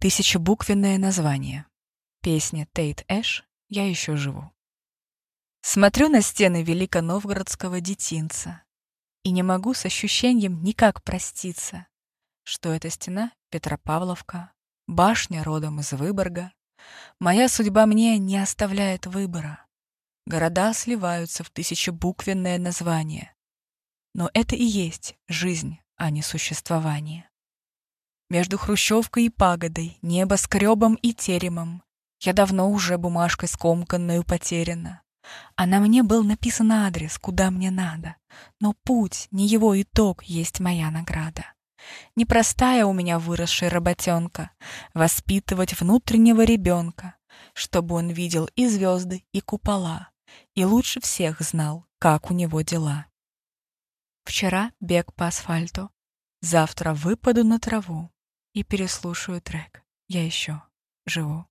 Тысячебуквенное название. Песня Тейт Эш «Я еще живу». Смотрю на стены великоновгородского детинца и не могу с ощущением никак проститься, что эта стена — Петропавловка, башня родом из Выборга. Моя судьба мне не оставляет выбора. Города сливаются в тысячебуквенное название. Но это и есть жизнь, а не существование. Между хрущевкой и пагодой, небоскребом и теремом я давно уже бумажкой скомканную потеряна. А на мне был написан адрес, куда мне надо. Но путь, не его итог, есть моя награда. Непростая у меня выросшая работенка Воспитывать внутреннего ребенка, Чтобы он видел и звезды, и купола, И лучше всех знал, как у него дела. Вчера бег по асфальту, Завтра выпаду на траву И переслушаю трек «Я еще живу».